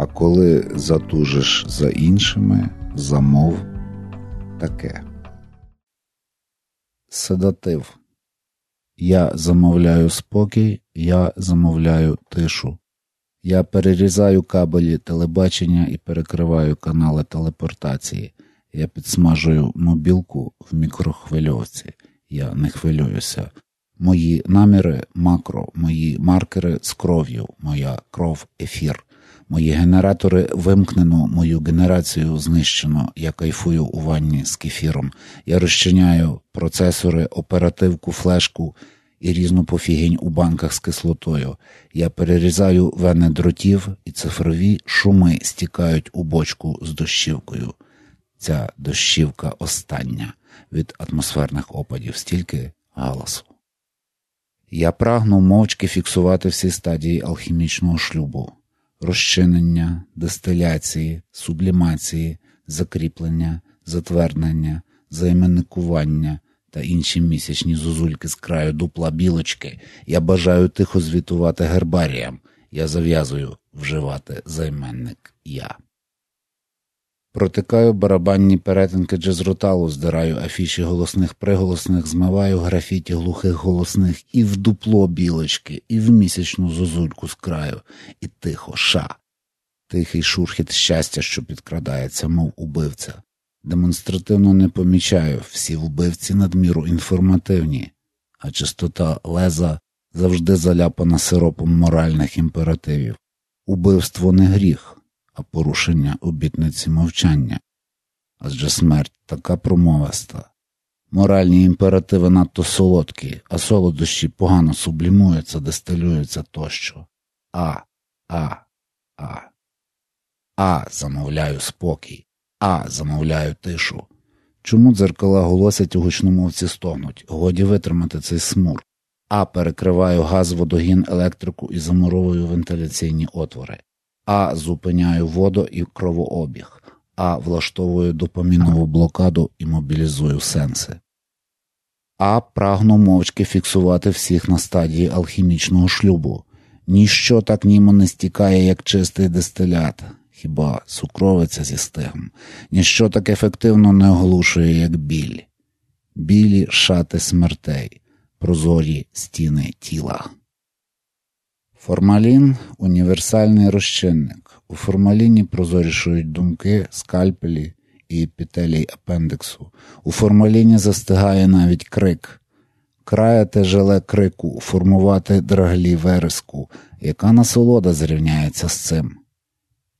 А коли затужиш за іншими, замов таке. Седатив. Я замовляю спокій, я замовляю тишу. Я перерізаю кабелі телебачення і перекриваю канали телепортації. Я підсмажую мобілку в мікрохвильовці. Я не хвилююся. Мої наміри макро, мої маркери з кров'ю, моя кров ефір. Мої генератори вимкнено, мою генерацію знищено. Я кайфую у ванні з кефіром. Я розчиняю процесори, оперативку, флешку і різну пофігінь у банках з кислотою. Я перерізаю вени дротів, і цифрові шуми стікають у бочку з дощівкою. Ця дощівка остання від атмосферних опадів, стільки галасу. Я прагну мовчки фіксувати всі стадії алхімічного шлюбу розчинення, дистиляції, сублімації, закріплення, затвердження, займенникування та інші місячні зозульки з краю дупла білочки. Я бажаю тихо звітувати гербаріям. Я зав'язую вживати займенник я. Протикаю барабанні перетинки джезроталу, здираю афіші голосних приголосних, змиваю графіті глухих голосних і в дупло білочки, і в місячну зозульку з краю, і тихо ша. Тихий шурхіт щастя, що підкрадається, мов убивця. Демонстративно не помічаю всі вбивці надміру інформативні, а чистота леза завжди заляпана сиропом моральних імперативів. Убивство не гріх а порушення обітниці мовчання, адже смерть така промовиста. Моральні імперативи надто солодкі, а солодощі погано сублімуються, дистилюються тощо. А, а, а. А, замовляю спокій, а замовляю тишу. Чому дзеркала голосять у гучномовці стогнуть? Годі витримати цей смур, а перекриваю газ, водогін, електрику і замуровую вентиляційні отвори а зупиняю воду і кровообіг, а влаштовую допомінову блокаду і мобілізую сенси. А прагну мовчки фіксувати всіх на стадії алхімічного шлюбу. Ніщо так німо не стікає, як чистий дистилят, хіба сукровиця зі стегом, ніщо так ефективно не оглушує, як біль, білі шати смертей, прозорі стіни тіла. Формалін універсальний розчинник. У формаліні прозорішують думки, скальпелі і епітелій апендиксу. У формаліні застигає навіть крик. Краяте желе крику, формувати драглі вереску, яка насолода зрівняється з цим.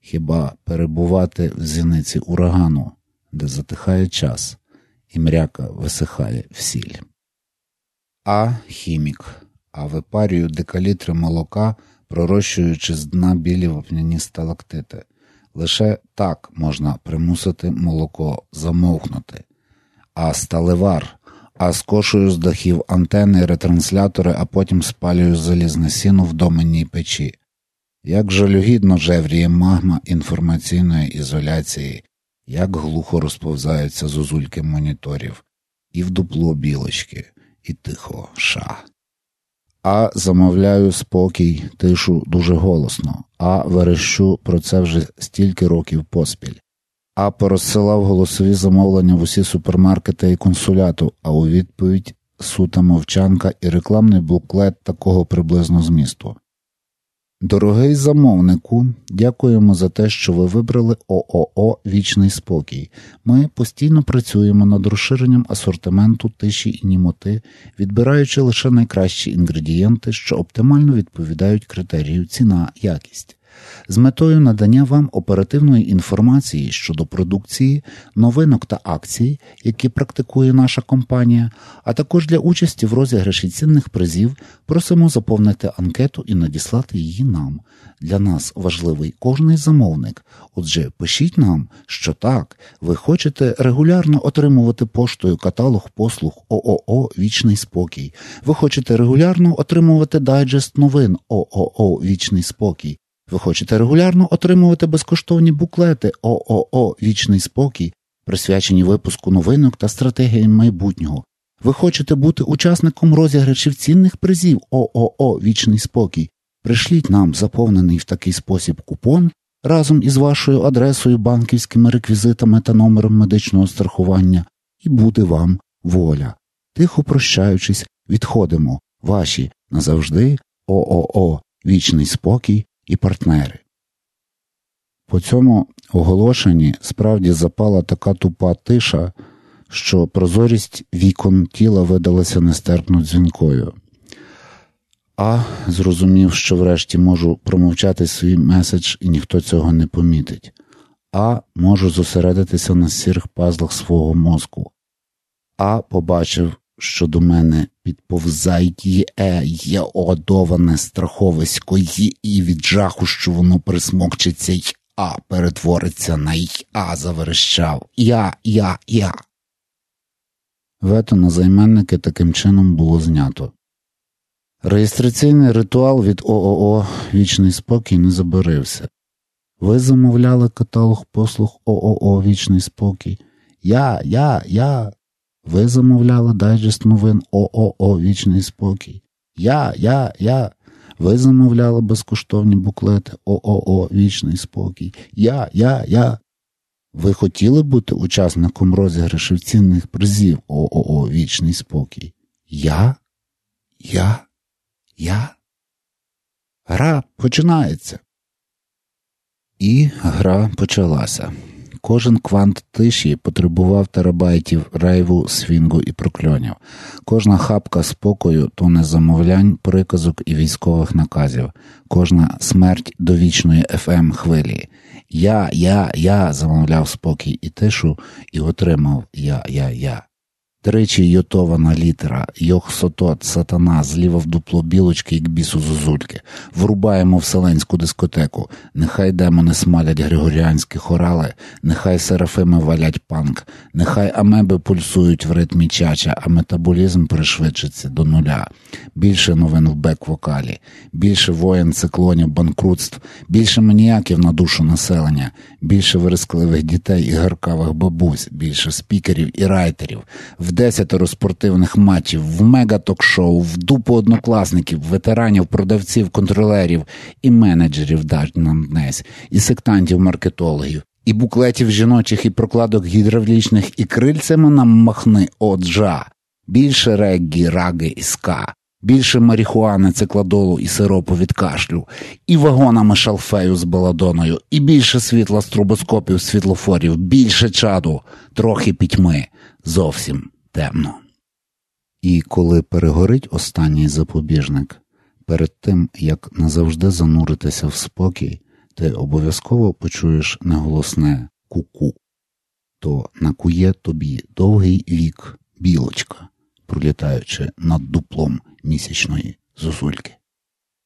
Хіба перебувати в зіниці урагану, де затихає час, і мряка висихає в сіль. А хімік а випарюю декалітри молока, пророщуючи з дна білі вапняні сталактити. Лише так можна примусити молоко замовкнути. А сталевар, а скошую з дахів антени, ретранслятори, а потім спалюю залізне сіно в доменній печі. Як жалюгідно жевріє магма інформаційної ізоляції, як глухо розповзаються зозульки моніторів, і в дупло білочки, і тихо ша. А замовляю спокій, тишу дуже голосно, а верещу про це вже стільки років поспіль. А порозсилав голосові замовлення в усі супермаркети і консуляту, а у відповідь сута мовчанка і рекламний буклет такого приблизно змісту. Дорогий замовнику, дякуємо за те, що ви вибрали ООО Вічний спокій. Ми постійно працюємо над розширенням асортименту тиші і німоти, відбираючи лише найкращі інгредієнти, що оптимально відповідають критерію ціна якість з метою надання вам оперативної інформації щодо продукції, новинок та акцій, які практикує наша компанія, а також для участі в розіграші цінних призів просимо заповнити анкету і надіслати її нам. Для нас важливий кожний замовник. Отже, пишіть нам, що так, ви хочете регулярно отримувати поштою каталог послуг ООО Вічний спокій. Ви хочете регулярно отримувати дайджест новин ООО Вічний спокій. Ви хочете регулярно отримувати безкоштовні буклети ООО Вічний спокій, присвячені випуску новинок та стратегіям майбутнього. Ви хочете бути учасником розіграшів цінних призів ООО Вічний спокій. Пришліть нам заповнений в такий спосіб купон разом із вашою адресою, банківськими реквізитами та номером медичного страхування, і буде вам воля. Тихо прощаючись, відходимо, ваші назавжди ООО, вічний спокій і партнери. По цьому оголошенні справді запала така тупа тиша, що прозорість вікон тіла видалася нестерпно дзвінкою. А зрозумів, що врешті можу промовчати свій меседж, і ніхто цього не помітить, а можу зосередитися на сірих пазлах свого мозку. А побачив, що до мене підповзають є є одоване страховисько і від жаху, що воно присмокчиться й а перетвориться на й а заверещав. Я, я, я. Вето на займенники таким чином було знято. Реєстраційний ритуал від ООО Вічний спокій не забарився. Ви замовляли каталог послуг ООО Вічний спокій. Я, я, я. Ви замовляли дайджест новин ООО Вічний спокій. Я, я, я. Ви замовляли безкоштовні буклети ООО Вічний спокій. Я, я, я. Ви хотіли бути учасником розіграшів цінних призів ООО Вічний спокій? Я? Я? Я? Гра починається. І гра почалася. Кожен квант тиші потребував терабайтів рейву, свінгу і прокльонів. Кожна хапка спокою тонни замовлянь, приказок і військових наказів, кожна смерть до вічної ФМ ем хвилі. Я, я, я замовляв спокій і тишу і отримав я, я, я. Тричі йотована літера, Йог-Сотот, сатана, зліва в дупло білочки і к бісу зозульки, врубаємо вселенську дискотеку, нехай демони смалять григоріанські хорали, нехай серафими валять панк, нехай амеби пульсують в ритмі чача, а метаболізм пришвидшиться до нуля. Більше новин в бек-вокалі, більше воєн, циклонів, банкрутств, більше маніяків на душу населення, більше вирискливих дітей і гаркавих бабусь, більше спікерів і райтерів десятеро спортивних матчів, в мега-ток-шоу, в дупу однокласників, ветеранів, продавців, контролерів і менеджерів нам днесь, і сектантів-маркетологів, і буклетів жіночих, і прокладок гідравлічних, і крильцями нам махни оджа, більше реггі, раги і ска. Більше марихуани, цикладолу і сиропу від кашлю, і вагонами шалфею з баладоною, і більше світла стробоскопів, світлофорів, більше чаду, трохи пітьми, зовсім темно. І коли перегорить останній запобіжник, перед тим як назавжди зануритися в спокій, ти обов'язково почуєш неголосне ку-ку, то накує тобі довгий вік білочка, пролітаючи над дуплом місячної зозульки.